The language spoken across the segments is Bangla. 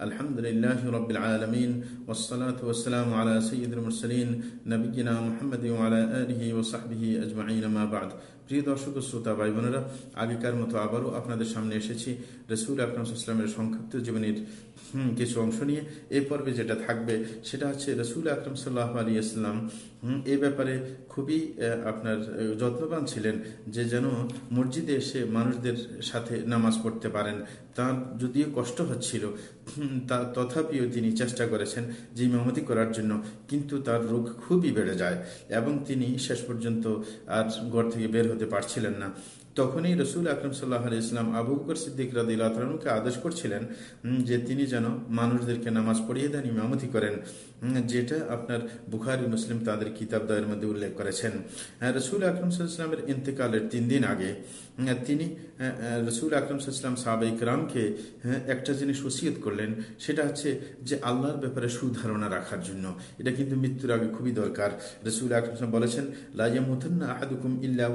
الحمد لله رب العالمين والصلاة والسلام على سيد المرسلين نبينا محمد وعلى آله وصحبه أجمعين ما بعد প্রিয় দর্শক শ্রোতা ভাই বোনেরা আগেকার মতো আবারও আপনাদের সামনে এসেছি রসুল আকরম ইসলামের সংক্ষিপ্ত জীবনীর কিছু অংশ নিয়ে এই পর্বে যেটা থাকবে সেটা হচ্ছে রসুল আকরম সাল্লাহ আলী ইসলাম এই ব্যাপারে খুবই আপনার যত্নবান ছিলেন যে যেন মসজিদে এসে মানুষদের সাথে নামাজ পড়তে পারেন তার যদিও কষ্ট হচ্ছিল তা, তথাপিও তিনি চেষ্টা করেছেন যে ইমামতি করার জন্য, কিন্তু তার রোগ খুবই বেড়ে যায় এবং তিনি শেষ পর্যন্ত আর ঘর থেকে বের হতে পারছিলেন না। তখনই রসুল আকরম সাল্লাহ আলি ইসলাম আবু বকর সিদ্দিক রাদিলকে আদেশ করছিলেন যে তিনি যেন মানুষদেরকে নামাজ পড়িয়ে দেন, ইমামতি করেন যেটা আপনার বুখারি মুসলিম তাদের কিতাব দয়ের মধ্যে উল্লেখ করেছেন। রসুল আকরম সাল্লামের ইন্তেকালের তিন দিন আগে তিনি রসুল আকরম সাল্লাম সাহাবা ইকরামকে একটা জিনিস ওসিয়ত করলেন, সেটা হচ্ছে যে আল্লাহর ব্যাপারে সুধারণা রাখার জন্য। এটা কিন্তু মৃত্যুর আগে খুবই দরকার। রসুল আকরম বলেছেন লাইয়া লাইয়ামুতান্না আহাদুকুম ইল্লা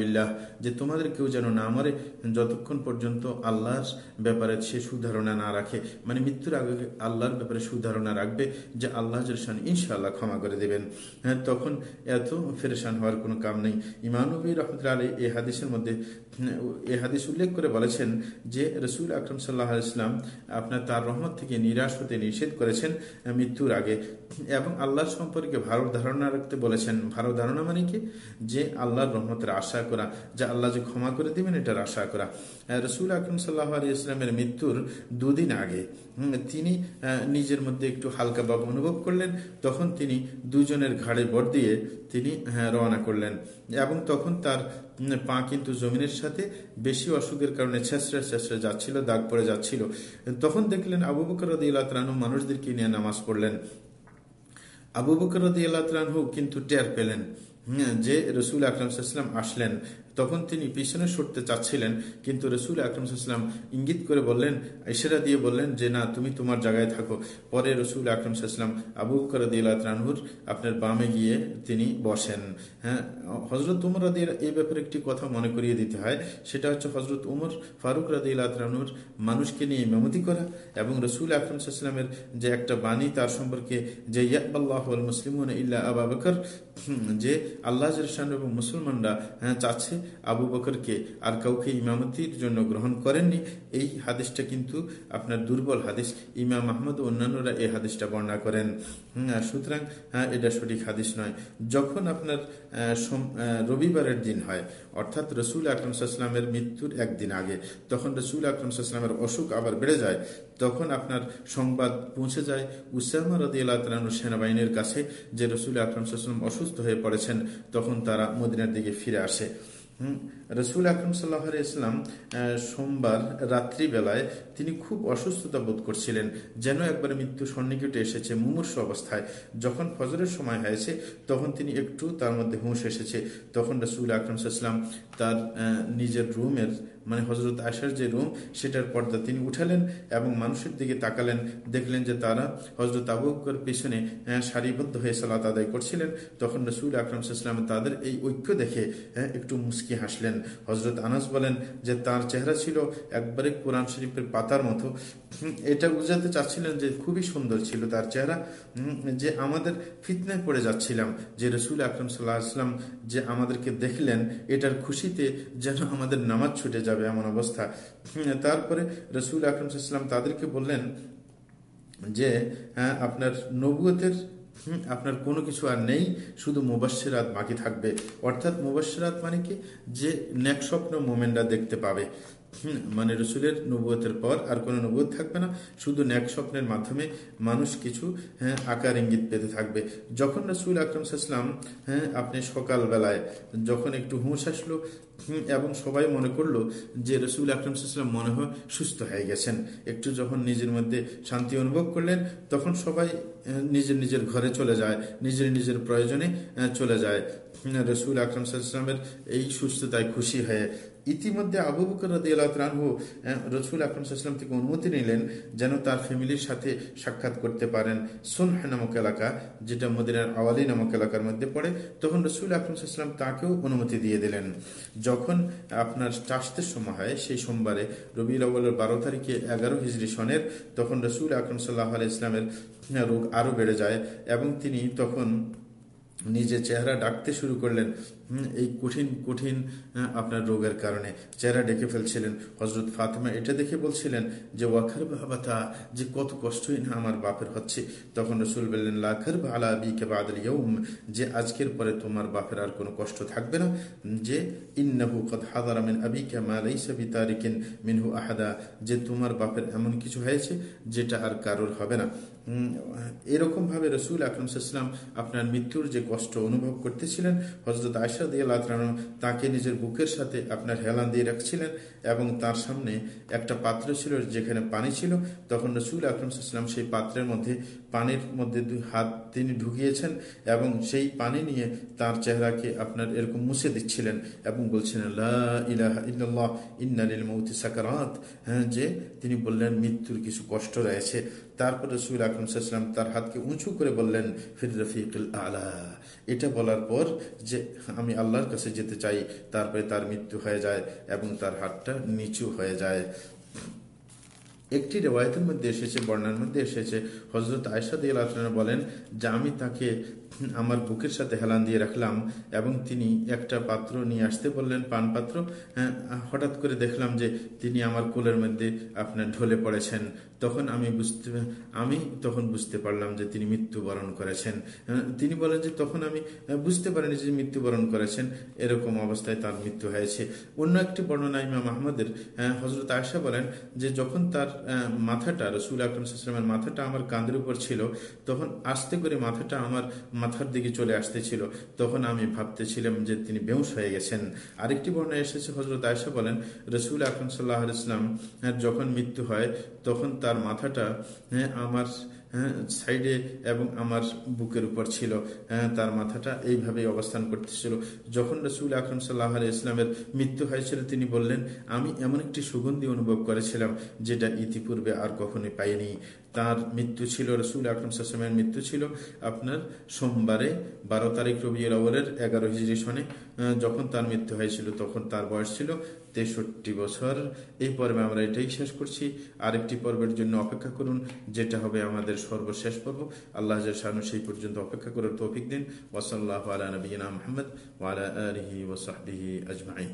বিল্লাহ। যে তোমাদের কেউ যেন না মরে, যতক্ষণ পর্যন্ত আল্লাহর ব্যাপারে সে সুধারণা না রাখে। মানে মৃত্যুর আগে আল্লাহর ব্যাপারে সুধারণা রাখবে যে আল্লাহ জলসান ইনশাআল্লাহ ক্ষমা করে দেবেন। হ্যাঁ তখন এত ফেরেশান হওয়ার কোনো কাম নেই। ইমানবী রহমতুল্লাহ আলী এই হাদিসের মধ্যে এ হাদিস উল্লেখ করে বলেছেন যে রসুল আকরম সাল্লাহ ইসলাম আপনার তার রহমত থেকে নিরাশ হতে নিষেধ করেছেন মৃত্যুর আগে। এবং আল্লাহ সম্পর্কে ভালো ধারণা রাখতে বলেছেন। ভালো ধারণা মানে কি? যে আল্লাহর রহমতের আশা করা যে আল্লাহ যে ক্ষমা করে দিবেন, এটার আশা করা। রসুল আকরম সাল্লাহ আলী ইসলামের মৃত্যুর দুদিন আগে তিনি নিজের মধ্যে একটু হালকা ভাব অনুভব করলেন। তখন তিনি দুজনের ঘাড়ে বর দিয়ে তিনি রওনা করলেন। এবং তখন তার পা কিন্তু জমিনের সাথে বেশি অসুখের কারণে ছেঁচড়ে ছেঁচড়ে যাচ্ছিল, দাগ পড়ে যাচ্ছিল। তখন দেখলেন আবু বকর রানু মানুষদেরকে নিয়ে নামাজ পড়লেন। আবু বকর রানহু কিন্তু টের পেলেন যে রসুল আকরাম সাল্লাম আসলেন। তখন তিনি পিছনে সরতে চাচ্ছিলেন, কিন্তু রসুল আকরমসাল্লাম ইঙ্গিত করে বললেন, ইশারা দিয়ে বললেন যে, না, তুমি তোমার জায়গায় থাকো। পরে রসুল আকরমসাল্লাম আবু করদিয়ানহুর আপনার বামে গিয়ে তিনি বসেন। হ্যাঁ হজরত উমর রাদির এই ব্যাপারে একটি কথা মনে করিয়ে দিতে হয়, সেটা হচ্ছে হজরত উমর ফারুক রাদিউল্লাহনুর মানুষকে নিয়ে মেমতি করা এবং রসুল আকরমসাল্লামের যে একটা বাণী, তার সম্পর্কে যে, ইয়াবাল্লাহ মুসলিম ইল্লা আবা বকর যে আল্লাহ এবং মুসলমানরা হ্যাঁ চাচ্ছে আবু বকরকে আর কাউকে ইমামতির জন্য গ্রহণ করেননি। এই হাদিসটা কিন্তু আপনার দুর্বল হাদিস। ইমাম আহমদ অন্যান্যরা এই হাদিসটা বর্ণনা করেন। সুতরাং হ্যাঁ এটা সঠিক হাদিস নয়। যখন আপনার রবিবারের দিন হয়, অর্থাৎ রসুল আকরম সাল্লামের মৃত্যুর একদিন আগে, তখন রসুল আকরম সাল্লামের অসুখ আবার বেড়ে যায়, তখন আপনার সংবাদ পৌঁছে যায় উসামা রদি আল্লাহ সেনাবাহিনীর কাছে যে রসুল আকরম সাল্লাম অসুস্থ হয়ে পড়েছেন, তখন তারা মদিনার দিকে ফিরে আসে। রসুল আকরম সাল্লাহ ইসলাম সোমবার রাত্রিবেলায় তিনি খুব অসুস্থতা বোধ করছিলেন, যেন একবার মৃত্যু সন্নিকটে এসেছে মুমূর্ষ অবস্থায়। যখন ফজরের সময় হয়েছে, তখন তিনি একটু তার মধ্যে হুঁশ এসেছে। তখন রসুল আকরম সাল্লাম তার নিজের রুমের মানে হজরত আশার যে রুম, সেটার পর্দা তিনি উঠালেন এবং মানুষের দিকে তাকালেন। দেখলেন যে তারা হজরত আবুকর পিছনে সারিবদ্ধ হয়ে সালাত আদায় করছিলেন। তখন রসুল আকরম সাল্লাম তাদের এই ঐক্য দেখে একটু মুস্কি হাসলেন। হজরত আনাস বলেন যে, তার চেহারা ছিল একবারে কোরআন শরীফের পাতার মতো। এটা বুঝাতে চাচ্ছিলেন যে, খুবই সুন্দর ছিল তার চেহারা। যে আমাদের ফিতনায় পড়ে যাচ্ছিলাম। যে রসুল আকরম সাল্লাহ আসলাম যে আমাদেরকে দেখলেন, এটার খুশিতে যেন আমাদের নামাজ ছুটে যাবে। এমন অবস্থা। তারপরে রসুল আকরম ইসলাম তাদেরকে বললেন যে হ্যাঁ, আপনার নবুয়তের আপনার কোনো কিছু আর নেই শুধু মুবাসেরাত বাকি থাকবে। অর্থাৎ মুবাসেরাত মানে কি? যে নেক স্বপ্ন মোমেন্টরা দেখতে পাবে। মানে রসুলের নবুয়তের পর আর কোনো নবুয়ত থাকবে না। শুধু ন্যাক স্বপ্নের মাধ্যমে মানুষ কিছু হ্যাঁ আকার ইঙ্গিত পেতে থাকবে। যখন রসুল আকরম সাল্লাম হ্যাঁ আপনি সকালবেলায় যখন একটু হুঁশ আসলো এবং সবাই মনে করল যে রসুল আকরম সাল্লাম মনে হয় সুস্থ হয়ে গেছেন। একটু যখন নিজের মধ্যে শান্তি অনুভব করলেন, তখন সবাই নিজের নিজের ঘরে চলে যায়, নিজের নিজের প্রয়োজনে চলে যায়। রসুল আকরম সাল্লামের এই সুস্থতায় খুশি হয়ে ইতিমধ্যে আবু বকর রাহু রসুল আকরম সাল্লাম থেকে অনুমতি নিলেন যেন তার ফ্যামিলির সাথে সাক্ষাৎ করতে পারেন সুনহ নামক এলাকা, যেটা মদিনার আওয়ালি নামক এলাকার মধ্যে পড়ে। তখন রসুল আকরম সাল্লাম তাকেও অনুমতি দিয়ে দিলেন। যখন আপনার চাষতের সময় হয়, সেই সোমবারে রবি আউ্লের বারো তারিখে এগারো হিজড়ি সনের, তখন রসুল আকরম সাল্লাহ ইসলামের রোগ আরও বেড়ে যায় এবং তিনি তখন নিজে চেহারা ডাকতে শুরু করলেন। এই কঠিন কঠিন আপনার রোগের কারণে। চেহারা ডেকে ফেলছিলেন। হজরত ফাতেমা এটা দেখে বলছিলেন যে ওয়াখার বাবাতা যে কত কষ্টই না আমার বাপের হচ্ছে। তখন রসুল বললেন লাখার আলা বিকে বাদল ইয়ৌম যে আজকের পরে তোমার বাপের আর কোনো কষ্ট থাকবে না। যে, ইন্নাহু কদ হাদারা মিন আবিকা মা লাইসা বিতারিকিন মিনহু আহাদা, যে তোমার বাপের এমন কিছু হয়েছে, যেটা আর কারোর হবে না। এরকম ভাবে রসুল আকরমসাল্লাম আপনার মৃত্যুর যে কষ্ট অনুভব করতেছিলেন হজরত আয়সা দিয়ে তাকে নিজের বুকের সাথে আপনার হেলান দিয়ে রাখছিলেন এবং তার সামনে একটা পাত্র ছিল যেখানে পানি ছিল। তখন রসুল আকরমসাল্লাম সেই পাত্রের মধ্যে, পানির মধ্যে দুই হাত তিনি ঢুকিয়েছেন এবং সেই পানি নিয়ে তার চেহারাকে আপনার এরকম মুছে দিচ্ছিলেন এবং বলছিলেন ইল্লাহ ইন্নালিল মৌতি সাকারাত। হ্যাঁ যে তিনি বললেন, মৃত্যুর কিছু কষ্ট রয়েছে। তারপর রসুল আকরমসাল্লাম তার হাতকে উঁচু করে বললেন, ফির রফিকুল আলা। এটা বলার পর যে আমি আল্লাহর কাছে যেতে চাই, তারপরে তার মৃত্যু হয়ে যায় এবং তার হাতটা নিচু হয়ে যায়। একটি রেওয়ায়তের মধ্যে এসেছে বর্ণার মধ্যে এসেছে। হজরত আয়সাদ বলেন যে আমি তাকে আমার বুকের সাথে হেলান দিয়ে রাখলাম এবং তিনি একটা পাত্র নিয়ে আসতে বললেন পান পাত্র। হ্যাঁ, হঠাৎ করে দেখলাম যে তিনি আমার কোলের মধ্যে আপনার ঢলে পড়েছেন। তখন আমি বুঝতে আমি তখন বুঝতে পারলাম যে তিনি মৃত্যুবরণ করেছেন। হ্যাঁ, তিনি বলেন যে তখন আমি বুঝতে পারিনি যে মৃত্যুবরণ করেছেন। এরকম অবস্থায় তার মৃত্যু হয়েছে। অন্য একটি বর্ণনা ইমাম আহমদের হ্যাঁ, হজরত আয়সা বলেন যে যখন তার মাথাটা রসুল আকরমের মাথাটা আমার কাঁধের উপর ছিল তখন আস্তে করে মাথাটা আমার মাথার দিকে চলে আসতেছিল। তখন আমি ভাবতেছিলাম যে তিনি বেউস হয়ে গেছেন। আরেকটি বর্ণায় এসেছে হজরত আয়সা বলেন রসুল আকরম সাল্লাহ ইসলাম যখন মৃত্যু হয় তখন তার মাথাটা হ্যাঁ, আমার হ্যাঁ সাইডে এবং আমার বুকের উপর ছিল। হ্যাঁ তার মাথাটা এইভাবেই অবস্থান করতেছিল। যখন রসুল আকরম সাল্লাহ ইসলামের মৃত্যু হয়েছিল, তিনি বললেন, আমি এমন একটি সুগন্ধি অনুভব করেছিলাম, যেটা ইতিপূর্বে আর কখনোই পাইনি। তার মৃত্যু ছিল, রসুল আকরম সাসমের মৃত্যু ছিল আপনার সোমবারে, বারো তারিখ রবিউল আওয়ালের এগারো হিজড়ি সনে যখন তার মৃত্যু হয়েছিল, তখন তার বয়স ছিল তেষট্টি বছর। এই পর্বে আমরা এটাই শেষ করছি। আরেকটি পর্বের জন্য অপেক্ষা করুন, যেটা হবে আমাদের সর্বশেষ পর্ব। আল্লাহ শাহানু সেই পর্যন্ত অপেক্ষা করার তৌফিক দিন। ওসল্লাহ আলা নবীনা মোহাম্মদ ওয়ালা আলহি ওসাহবিহি আজমাইন।